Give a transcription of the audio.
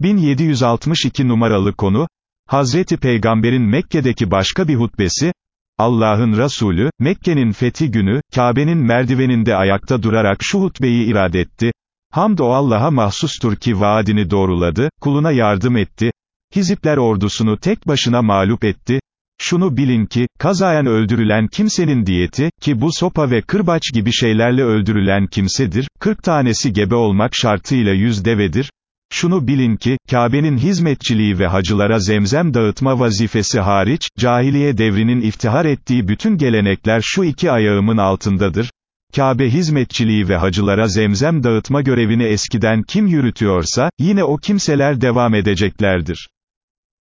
1762 numaralı konu, Hazreti Peygamber'in Mekke'deki başka bir hutbesi, Allah'ın Resulü, Mekke'nin fethi günü, Kabe'nin merdiveninde ayakta durarak şu hutbeyi irad etti, Hamd o Allah'a mahsustur ki vaadini doğruladı, kuluna yardım etti, Hizipler ordusunu tek başına mağlup etti, şunu bilin ki, kazayan öldürülen kimsenin diyeti, ki bu sopa ve kırbaç gibi şeylerle öldürülen kimsedir, 40 tanesi gebe olmak şartıyla yüz devedir, şunu bilin ki, Kabe'nin hizmetçiliği ve hacılara zemzem dağıtma vazifesi hariç, cahiliye devrinin iftihar ettiği bütün gelenekler şu iki ayağımın altındadır. Kabe hizmetçiliği ve hacılara zemzem dağıtma görevini eskiden kim yürütüyorsa, yine o kimseler devam edeceklerdir.